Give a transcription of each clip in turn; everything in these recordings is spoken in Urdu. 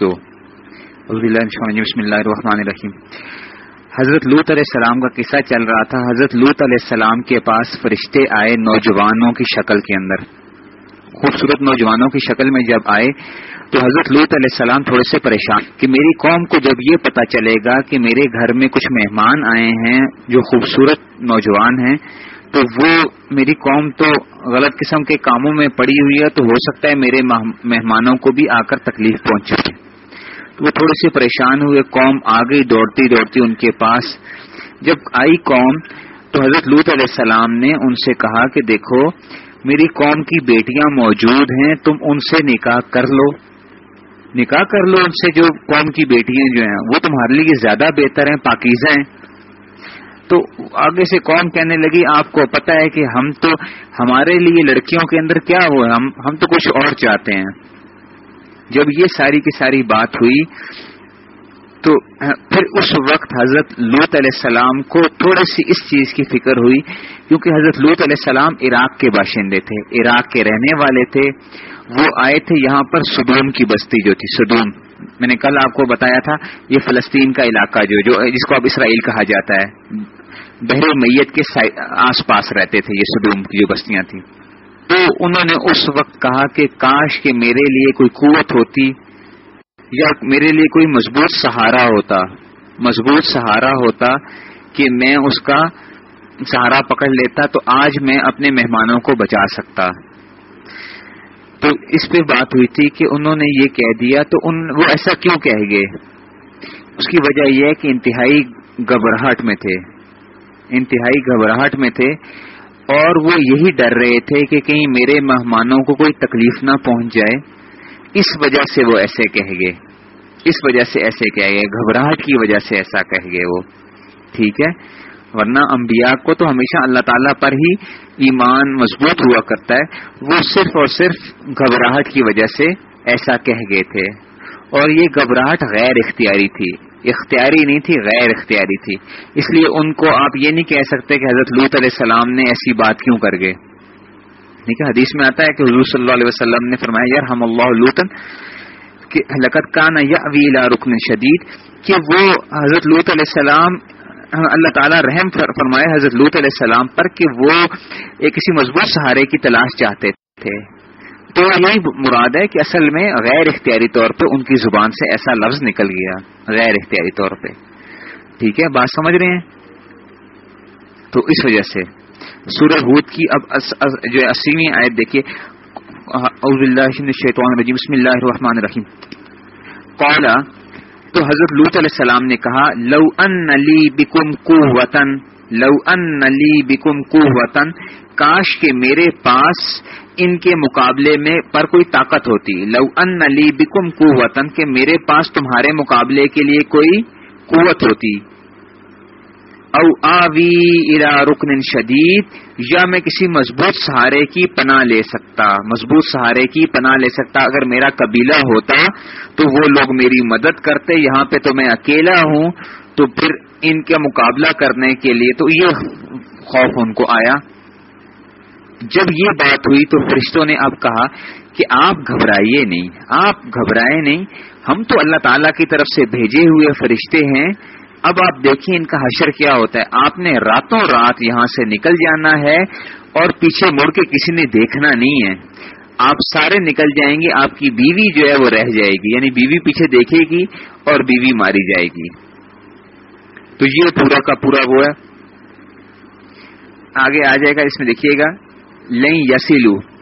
دو بسم اللہ الرحمن الرحیم۔ حضرت لوت علیہ السلام کا قصہ چل رہا تھا۔ حضرت لوت علیہ السلام کے پاس فرشتے آئے نوجوانوں کی شکل کے اندر۔ خوبصورت نوجوانوں کی شکل میں جب آئے تو حضرت لوت علیہ السلام تھوڑے سے پریشان کہ میری قوم کو جب یہ پتا چلے گا کہ میرے گھر میں کچھ مہمان آئے ہیں جو خوبصورت نوجوان ہیں، تو وہ میری قوم تو غلط قسم کے کاموں میں پڑی ہوئی ہے، تو ہو سکتا ہے میرے مہمانوں کو بھی آ کر تکلیف پہنچے۔ وہ تھوڑے سے پریشان ہوئے، قوم آ گئی دوڑتی دوڑتی ان کے پاس۔ جب آئی قوم تو حضرت لوت علیہ السلام نے ان سے کہا کہ دیکھو، میری قوم کی بیٹیاں موجود ہیں، تم ان سے نکاح کر لو۔ نکاح کر لو ان سے جو قوم کی بیٹیاں جو ہیں، وہ تمہارے لیے زیادہ بہتر ہیں، پاکیزہ ہیں۔ تو آگے سے قوم کہنے لگی، آپ کو پتا ہے کہ ہم تو ہمارے لیے لڑکیوں کے اندر کیا ہوا، ہم ہم تو کچھ اور چاہتے ہیں۔ جب یہ ساری کی ساری بات ہوئی تو پھر اس وقت حضرت لوت علیہ السلام کو تھوڑی سی اس چیز کی فکر ہوئی، کیونکہ حضرت لوت علیہ السلام عراق کے باشندے تھے، عراق کے رہنے والے تھے۔ وہ آئے تھے یہاں پر سدوم کی بستی جو تھی، سدوم۔ میں نے کل آپ کو بتایا تھا، یہ فلسطین کا علاقہ جو جو، جس کو اب اسرائیل کہا جاتا ہے۔ بحر میت کے آس پاس رہتے تھے یہ سدوم کی جو بستیاں تھیں۔ تو انہوں نے اس وقت کہا کہ کاش کے میرے لیے کوئی قوت ہوتی یا میرے لیے کوئی مضبوط سہارا ہوتا، مضبوط سہارا ہوتا کہ میں اس کا سہارا پکڑ لیتا تو آج میں اپنے مہمانوں کو بچا سکتا۔ تو اس پہ بات ہوئی تھی کہ انہوں نے یہ کہہ دیا، تو ان وہ ایسا کیوں کہہ گئے؟ اس کی وجہ یہ ہے کہ انتہائی گھبراہٹ میں تھے۔ انتہائی گھبراہٹ میں تھے اور وہ یہی ڈر رہے تھے کہ کہیں میرے مہمانوں کو کوئی تکلیف نہ پہنچ جائے۔ اس وجہ سے وہ ایسے کہہ گئے۔ اس وجہ سے ایسے کہہ گئے۔ گھبراہٹ کی وجہ سے ایسا کہہ گئے وہ۔ ٹھیک ہے۔ ورنہ انبیاء کو تو ہمیشہ اللہ تعالیٰ پر ہی ایمان مضبوط ہوا کرتا ہے۔ وہ صرف اور صرف گھبراہٹ کی وجہ سے ایسا کہہ گئے تھے۔ اور یہ گھبراہٹ غیر اختیاری تھی۔ اختیاری نہیں تھی، غیر اختیاری تھی۔ اس لیے ان کو آپ یہ نہیں کہہ سکتے کہ حضرت لوت علیہ السلام نے ایسی بات کیوں کر گئے۔ ٹھیک ہے، حدیث میں آتا ہے کہ حضور صلی اللہ علیہ وسلم نے فرمایا یار ہم اللہ لوتن لقت کا نا یا رکن شدید، کہ وہ حضرت لوت علیہ السلام، اللہ تعالیٰ رحم فرمائے حضرت لوت علیہ السلام پر کہ وہ ایک کسی مضبوط سہارے کی تلاش چاہتے تھے۔ تو یہی مراد ہے کہ اصل میں غیر اختیاری طور پہ ان کی زبان سے ایسا لفظ نکل گیا، غیر اختیاری طور پہ۔ ٹھیک ہے؟ بات سمجھ رہے ہیں؟ تو اس وجہ سے سورہ ہود کی اب جو اسیویں آیت دیکھیے۔ بسم اللہ الرحمن الرحیم۔ قالا، تو حضرت لوت علیہ السلام نے کہا، لو ان لی بکم کو لو ان لی بکم کو وطن کاش کے میرے پاس ان کے مقابلے میں پر کوئی طاقت ہوتی۔ لو ان لی بکم کو کہ میرے پاس تمہارے مقابلے کے لیے کوئی قوت ہوتی۔ او آوی ارا رکن شدید، یا میں کسی مضبوط سہارے کی پناہ لے سکتا۔ مضبوط سہارے کی پناہ لے سکتا۔ اگر میرا قبیلہ ہوتا تو وہ لوگ میری مدد کرتے، یہاں پہ تو میں اکیلا ہوں، تو پھر ان کے مقابلہ کرنے کے لیے تو یہ خوف ان کو آیا۔ جب یہ بات ہوئی تو فرشتوں نے اب کہا کہ آپ گھبرائیے نہیں، آپ گھبرائے نہیں۔ ہم تو اللہ تعالی کی طرف سے بھیجے ہوئے فرشتے ہیں۔ اب آپ دیکھیں ان کا حشر کیا ہوتا ہے۔ آپ نے راتوں رات یہاں سے نکل جانا ہے اور پیچھے مڑ کے کسی نے دیکھنا نہیں ہے۔ آپ سارے نکل جائیں گے، آپ کی بیوی جو ہے وہ رہ جائے گی یعنی بیوی پیچھے دیکھے گی اور بیوی ماری جائے گی۔ تو یہ پورا کا پورا وہ ہے۔ آگے آ جائے گا، اس میں دیکھیے گا۔ لئی یسیلو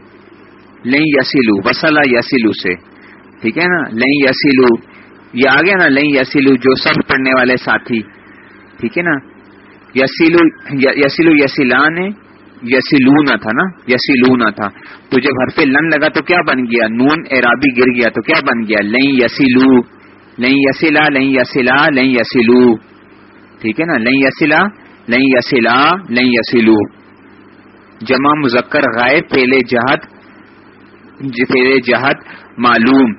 لئی یسیلو وسلا یسیلو سے۔ ٹھیک ہے نا؟ لئی یسیلو، یہ آ گیا نا؟ لئی یسیلو جو سب پڑھنے والے ساتھی۔ ٹھیک ہے نا؟ یسیلو یسیلو یسیلان یسیلونا تھا نا؟ یسیلونا تھا۔ تو جب حرف لن لگا تو کیا بن گیا؟ نون ارابی گر گیا تو کیا بن گیا؟ لئی یسیلو۔ لئی یسیلا لئی یسیلا لئی یسیلو۔ ٹھیک ہے نا؟ لئی یسیلا لئی یسیلا لئی یسیلو جمع مذکر غائب، پہلے جہد جی، پہلے جہد معلوم۔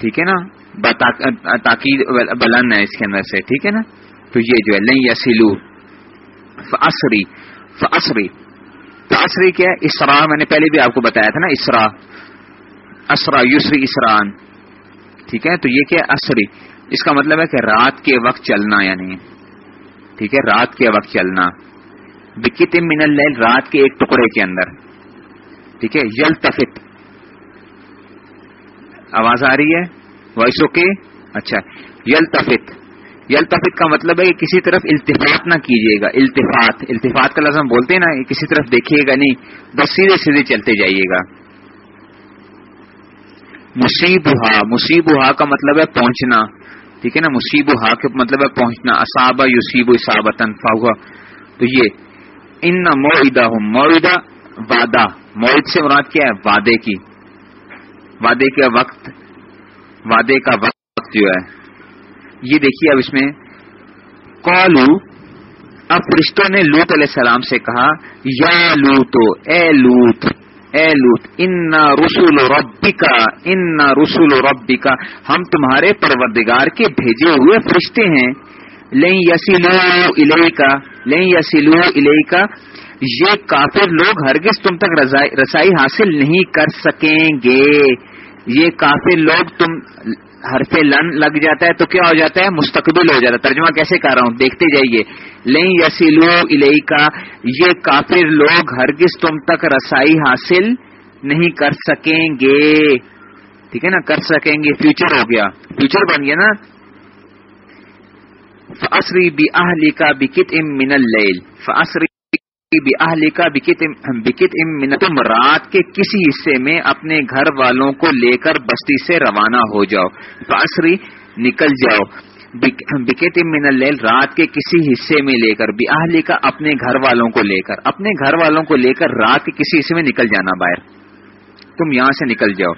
ٹھیک ہے نا؟ تاکید بلند ہے اس کے اندر سے، ٹھیک ہے نا؟ تو یہ جو ہے لئی یسیلو فسری فسری فسری کیا اسرا میں نے پہلے بھی آپ کو بتایا تھا نا اسرا اسرا یسری اسران۔ ٹھیک ہے؟ تو یہ کیا اصری اس کا مطلب ہے کہ رات کے وقت چلنا یعنی ٹھیک ہے، رات کے وقت چلنا۔ بکت من اللیل، رات کے ایک ٹکڑے کے اندر۔ ٹھیک ہے یل تفت آواز آ رہی ہے؟ Voice okay? اچھا یل تفت یل تفت کا مطلب ہے کہ کسی طرف التفاط نہ کیجیے گا۔ التفاط التفاط کا لفظ ہم بولتے ہیں نا کسی طرف دیکھیے گا نہیں، بس سیدھے سیدھے چلتے جائیے گا۔ مصیب مصیب کا مطلب ہے پہنچنا۔ ٹھیک ہے نا مصیب ہا کا مطلب ہے پہنچنا، اصابہ یوسیب اساب تنفا ہوا تو یہ، ان موعدہ ہوں موعدہ وعدہ۔ موعد سے مراد کیا ہے؟ وعدے کی۔ وعدے کا وقت، وعدے کا وقت جو ہے۔ یہ دیکھیے اب اس میں کالو اب فرشتوں نے لوت علیہ السلام سے کہا، یا لوتو، اے لوت اے لوت ان رسول ربکا ان رسول ربکا ہم تمہارے پروردگار کے بھیجے ہوئے فرشتے ہیں۔ لئی یسیلو الیکا لئی لیں یسیلو یہ کافر لوگ ہرگز تم تک رسائی حاصل نہیں کر سکیں گے۔ یہ کافر لوگ تم حرف لن لگ جاتا ہے تو کیا ہو جاتا ہے؟ مستقبل ہو جاتا ہے۔ ترجمہ کیسے کر رہا ہوں؟ دیکھتے جائیے۔ لیں یسیلو الہی کا یہ کافر لوگ ہرگز تم تک رسائی حاصل نہیں کر سکیں گے۔ ٹھیک ہے نا؟ کر سکیں گے۔ فیوچر ہو گیا۔ فیوچر بن گیا نا؟ فصری بی اہلی کا بکت ام من اللیل فصری کا بکت ام تم رات کے کسی حصے میں اپنے گھر والوں کو لے کر بستی سے روانہ ہو جاؤ۔ فاسری نکل جاؤ۔ بکت من اللیل، رات کے کسی حصے میں لے کر بھی کا اپنے گھر والوں کو لے کر۔ اپنے گھر والوں کو لے کر رات کے کسی حصے میں نکل جانا باہر۔ تم یہاں سے نکل جاؤ۔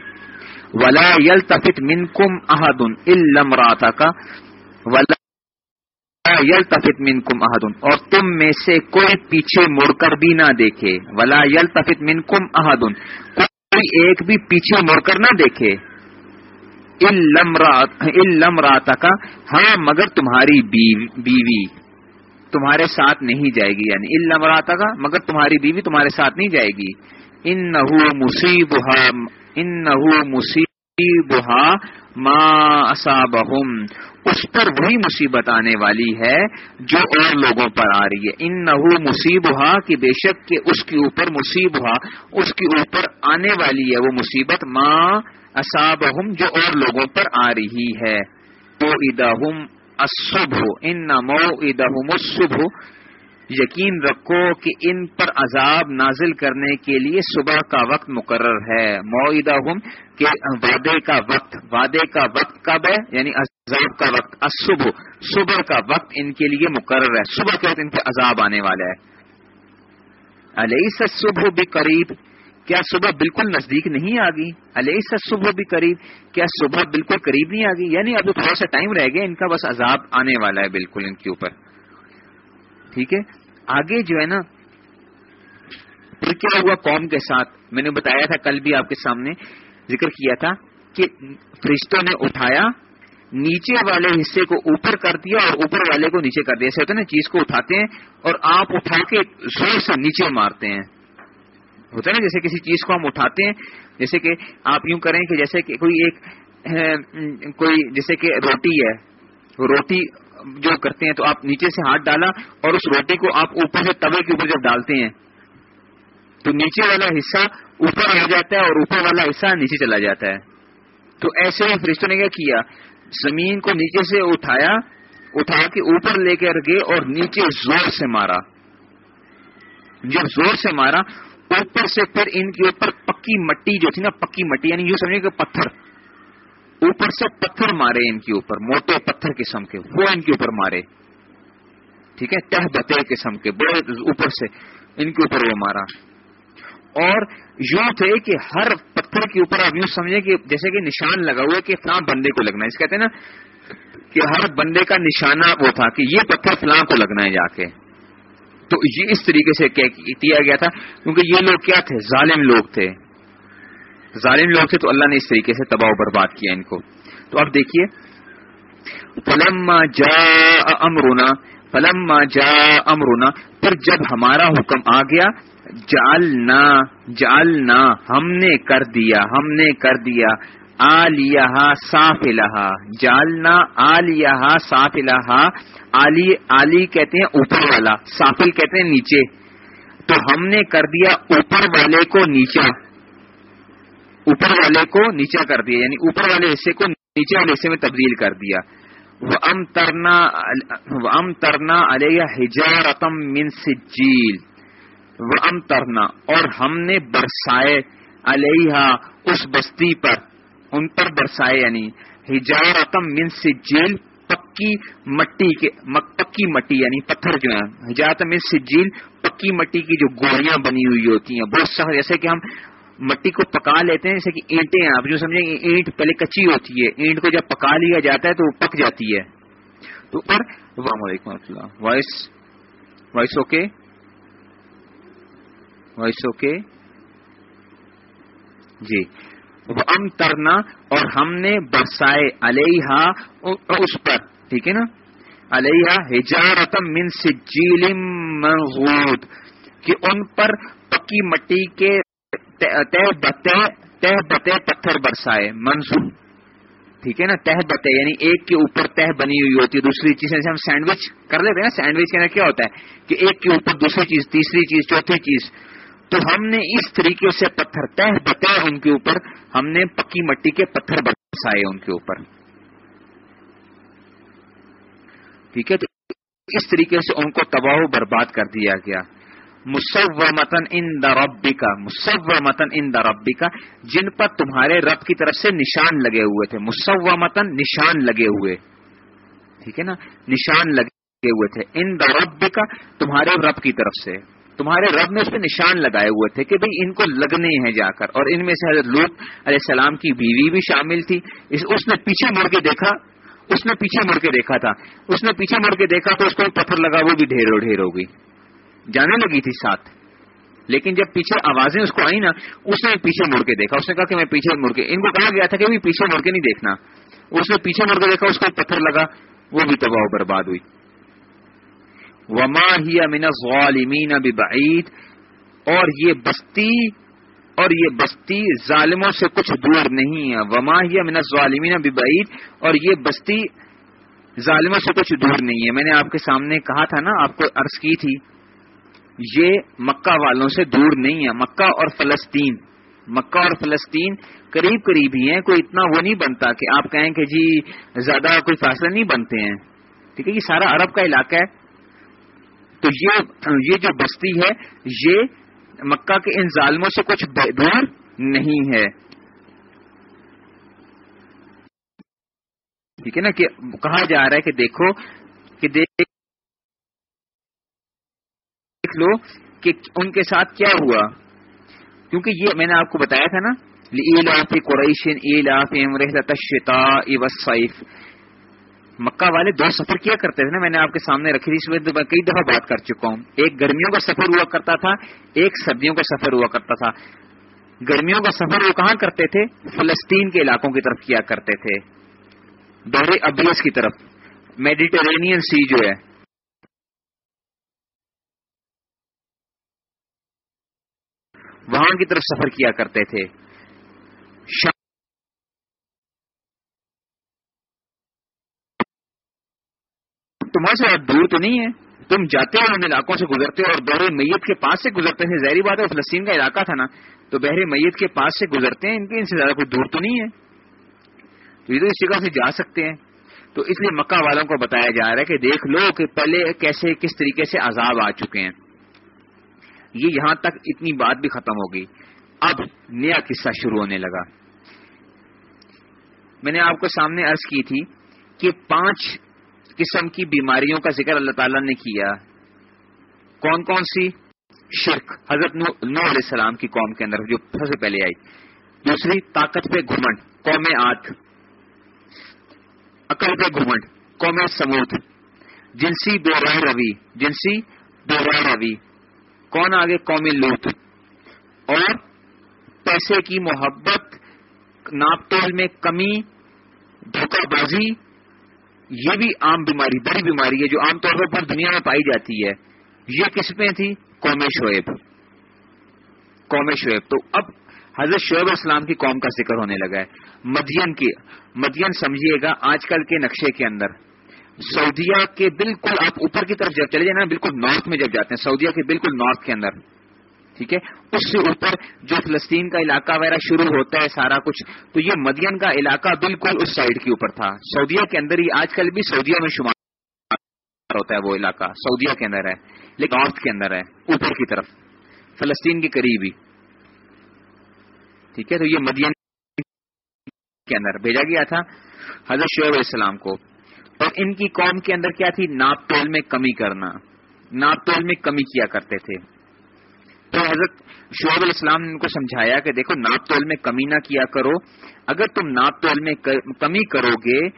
ولا یل تفت من کم احدن الم کا ولا یل تفت من کم احدن، اور تم میں سے کوئی پیچھے مڑ کر بھی نہ دیکھے۔ ولا یل تفت من کم احدن، کوئی ایک بھی پیچھے مڑ کر نہ دیکھے۔ لم رات کا ہاں یعنی مگر تمہاری بیوی تمہارے ساتھ نہیں جائے گی۔ یعنی علم رات کا مگر تمہاری بیوی تمہارے ساتھ نہیں جائے گی۔ ان نہ مصیب ان نہ مصیب ماں اصابہم اس پر وہی مصیبت آنے والی ہے جو اور لوگوں پر آ رہی ہے۔ ان نہ مصیب ہوا کہ بے شک کہ اس کے اوپر مصیب ہوا اس کے اوپر آنے والی ہے وہ مصیبت۔ ماں اصاب جو اور لوگوں پر آ رہی ہے۔ تو اداہم اصب ان نہ مو اداہم صبح یقین رکھو کہ ان پر عذاب نازل کرنے کے لیے صبح کا وقت مقرر ہے۔ معدہ کہ وعدے کا وقت، وعدے کا وقت کب ہے؟ یعنی عذاب کا وقت صبح صبح کا وقت ان کے لیے مقرر ہے۔ صبح کے وقت ان پہ عذاب آنے والا ہے۔ علیہ صبح بھی قریب کیا صبح بالکل نزدیک نہیں آ گئی؟ علیہ سے صبح بھی قریب کیا صبح بالکل قریب نہیں آ گئی؟ یعنی اب تھوڑا سا ٹائم رہ گیا ان کا بس عذاب آنے والا ہے بالکل ان کے اوپر۔ ٹھیک ہے؟ آگے جو ہے نا پھر کیا ہوا قوم کے ساتھ؟ میں نے بتایا تھا، کل بھی آپ کے سامنے ذکر کیا تھا کہ فرشتوں نے اٹھایا، نیچے والے حصے کو اوپر کر دیا اور اوپر والے کو نیچے کر دیا۔ ایسے ہوتا ہے نا، چیز کو اٹھاتے ہیں اور آپ اٹھا کے زور سے نیچے مارتے ہیں۔ ہوتا ہے نا، جیسے کسی چیز کو ہم اٹھاتے ہیں، جیسے کہ آپ یوں کریں کہ جیسے کہ کوئی ایک کوئی جیسے کہ روٹی ہے روٹی جو کرتے ہیں تو آپ نیچے سے ہاتھ ڈالا اور اس روٹی کو آپ اوپر سے توے کے اوپر جب ڈالتے ہیں، تو نیچے والا حصہ اوپر آ جاتا ہے اور اوپر والا حصہ نیچے چلا جاتا ہے۔ تو ایسے ہی فرشتوں نے کیا کیا؟ زمین کو نیچے سے اٹھایا، اٹھا کے اوپر لے کر گئے اور نیچے زور سے مارا۔ جب زور سے مارا، اوپر سے پھر ان کے اوپر پکی مٹی جو تھی نا، پکی مٹی یعنی یوں سمجھے کہ پتھر۔ اوپر سے پتھر مارے ان کے اوپر، موٹے پتھر قسم کے، وہ ان کے اوپر مارے۔ ٹھیک ہے؟ تہ بتے قسم کے، بڑے اوپر سے ان کے اوپر وہ مارا۔ اور یوں تھے کہ ہر پتھر کے اوپر آپ یوں سمجھے کہ جیسے کہ نشان لگا ہوا ہے کہ فلاں بندے کو لگنا ہے۔ اس کہتے ہیں نا کہ ہر بندے کا نشانہ وہ تھا کہ یہ پتھر فلاں کو لگنا ہے جا کے۔ تو یہ اس طریقے سے کیا گیا تھا؟ کیونکہ یہ لوگ کیا تھے؟ ظالم لوگ تھے۔ ظالم لوگ تھے تو اللہ نے اس طریقے سے تباہ و برباد کیا ان کو۔ تو اب دیکھیے۔ فلم جا امرونا فلم جا امرونا پھر جب ہمارا حکم آ گیا جالنا جالنا ہم نے کر دیا، ہم نے کر دیا آلیہ صاف الحا جالنا آلیہ صاف الحا آلی آلی کہتے ہیں اوپر والا، سافل کہتے ہیں نیچے۔ تو ہم نے کر دیا اوپر والے کو نیچا۔ اوپر والے کو نیچا کر دیا یعنی اوپر والے حصے کو نیچے والے حصے میں تبدیل کر دیا۔ وہ ترنا ام ترنا علیہ ہجارتم من سجیل وہ ترنا اور ہم نے برسائے علیہ اس بستی پر، ان پر برسائے یعنی ہجارتم من سجیل، پکی مٹی کے پکی مٹی یعنی پتھر جو ہے ہجارتم من سجیل، پکی مٹی کی جو گوڑیاں بنی ہوئی ہوتی ہیں۔ بہت سخت، جیسے کہ ہم مٹی کو پکا لیتے ہیں، جیسے کہ اینٹیں ہیں، آپ جو سمجھیں گے اینٹ پہلے کچی ہوتی ہے، اینٹ کو جب پکا لیا جاتا ہے تو وہ پک جاتی ہے۔ تو پر السلام علیکم و اللہ۔ Voice voice okay? Voice okay? جی۔ ام ترنا اور ہم نے برسائے علیہ اس پر، ٹھیک ہے نا؟ علیہ ہجارتم من سجیل منغود کہ ان پر پکی مٹی کے تہ بتے تہ بتے پتھر برسائے منظور ٹھیک ہے نا؟ تہ بتے یعنی ایک کے اوپر تہ بنی ہوئی ہوتی ہے، دوسری چیز جیسے ہم سینڈوچ کر لیتے ہیں نا؟ سینڈوچ کے اندر کیا ہوتا ہے؟ کہ ایک کے اوپر دوسری چیز، تیسری چیز، چوتھی چیز۔ تو ہم نے اس طریقے سے پتھر تہ بتے ان کے اوپر، ہم نے پکی مٹی کے پتھر برسائے ان کے اوپر۔ ٹھیک ہے؟ تو اس طریقے سے ان کو تباہ و برباد کر دیا گیا۔ متن ان دربی کا متن ان دربی کا جن پر تمہارے رب کی طرف سے نشان لگے ہوئے تھے متن نشان لگے ہوئے، ٹھیک ہے نا؟ نشان لگے ہوئے تھے ان دربی کا تمہارے رب کی طرف سے، تمہارے رب نے اس پہ نشان لگائے ہوئے تھے کہ بھئی ان کو لگنے ہیں جا کر، اور ان میں سے حضرت لوت علیہ السلام کی بیوی بھی شامل تھی، اس نے پیچھے مڑ کے دیکھا، اس نے پیچھے مڑ کے دیکھا تھا، اس نے پیچھے مڑ کے دیکھا تو اس کو پتھر لگا، وہ بھی ڈھیر ڈھیر ہو گئی جانے لگی تھی ساتھ۔ لیکن جب پیچھے آوازیں اس کو آئی نا، اس نے پیچھے مڑ کے دیکھا۔ اس نے کہا کہ میں پیچھے مڑ کے، ان کو کہا گیا تھا کہ پیچھے مڑ کے نہیں دیکھنا۔ اس نے پیچھے مڑ کے دیکھا، اس کو پتھر لگا، وہ بھی تباہ برباد ہوئی۔ وما ہی امین غالمین بعید اور یہ بستی، اور یہ بستی ظالموں سے کچھ دور نہیں ہے۔ وما ہی امین غالمین بعید اور یہ بستی ظالموں سے کچھ دور نہیں ہے۔ میں نے آپ کے سامنے کہا تھا نا، آپ کو عرض کی تھی۔ یہ مکہ والوں سے دور نہیں ہے۔ مکہ اور فلسطین، مکہ اور فلسطین قریب قریب ہی ہیں، کوئی اتنا وہ نہیں بنتا کہ آپ کہیں کہ جی زیادہ کوئی فاصلہ نہیں بنتے ہیں۔ ٹھیک ہے، یہ سارا عرب کا علاقہ ہے۔ تو یہ یہ جو بستی ہے، یہ مکہ کے ان ظالموں سے کچھ دور نہیں ہے۔ ٹھیک ہے نا، کہ کہا جا رہا ہے کہ دیکھو، کہ دیکھ دیکھ لو کہ ان کے ساتھ کیا ہوا۔ کیونکہ یہ میں نے آپ کو بتایا تھا نا قریشن سیف مکہ والے دو سفر کیا کرتے تھے نا، میں نے آپ کے سامنے رکھی تھی، اس میں کئی دفعہ بات کر چکا ہوں۔ ایک گرمیوں کا سفر ہوا کرتا تھا، ایک سردیوں کا سفر ہوا کرتا تھا۔ گرمیوں کا سفر وہ کہاں کرتے تھے؟ فلسطین کے علاقوں کی طرف کیا کرتے تھے۔ دورے ابیس کی طرف۔ میڈیٹرینین سی جو ہے۔ وہاں کی طرف سفر کیا کرتے تھے۔ تمہارے سے دور تو نہیں ہے تم جاتے ہو ان علاقوں سے گزرتے ہو اور بحر میت کے پاس سے گزرتے ہیں۔ ظاہری بات ہے، فلسطین کا علاقہ تھا نا۔ تو بحر میت کے پاس سے گزرتے ہیں، ان کے ان سے زیادہ کوئی دور تو نہیں ہے۔ تو یہ تو اس جگہ سے جا سکتے ہیں۔ تو اس لیے مکہ والوں کو بتایا جا رہا ہے کہ دیکھ لو کہ پہلے کیسے، کس طریقے سے عذاب آ چکے ہیں۔ یہ یہاں تک اتنی بات بھی ختم ہو گئی۔ اب نیا قصہ شروع ہونے لگا۔ میں نے آپ کو سامنے عرض کی تھی کہ پانچ قسم کی بیماریوں کا ذکر اللہ تعالی نے کیا۔ کون کون سی؟ شرک، حضرت نو علیہ السلام کی قوم کے اندر جو سب سے پہلے آئی۔ دوسری، طاقت پہ گھمنڈ، قوم آت۔ عقل پہ گھمنڈ، قوم سمود۔ جنسی بے روی، جنسی بے روی۔ کون آگے قومی لوٹ اور پیسے کی محبت ناپتول میں کمی، دھوکہ بازی، یہ بھی عام بیماری، بڑی بیماری ہے جو عام طور پر پوری دنیا میں پائی جاتی ہے۔ یہ کس میں تھی؟ قوم شعیب۔ قوم شعیب۔ تو اب حضرت شعیب اسلام کی قوم کا ذکر ہونے لگا ہے۔ مدین کی، مدین سمجھیے گا، آج کل کے نقشے کے اندر۔ سعودیہ کے بالکل آپ اوپر کی طرف جب چلے جائیں نا بالکل نارتھ میں جب جاتے ہیں، سعودیہ کے بالکل نارتھ کے اندر، ٹھیک ہے؟ اس سے اوپر جو فلسطین کا علاقہ وغیرہ شروع ہوتا ہے، سارا کچھ، تو یہ مدین کا علاقہ بالکل اس سائڈ کے اوپر تھا۔ سعودیہ کے اندر ہی آج کل بھی سعودیہ میں شمار ہوتا ہے وہ علاقہ، سعودیہ کے اندر ہے، لیکن نارتھ کے اندر ہے، اوپر کی طرف، فلسطین کے قریب ہی۔ ٹھیک ہے؟ تو یہ مدین کے اندر، بھیجا گیا تھا حضرت شعیب علیہ السلام کو۔ اور ان کی قوم کے اندر کیا تھی؟ ناپ تول میں کمی کرنا۔ ناپ تول میں کمی کیا کرتے تھے۔ تو حضرت شعیب علیہ السلام نے ان کو سمجھایا کہ دیکھو، ناپ تول میں کمی نہ کیا کرو۔ اگر تم ناپ تول میں کمی کرو گے،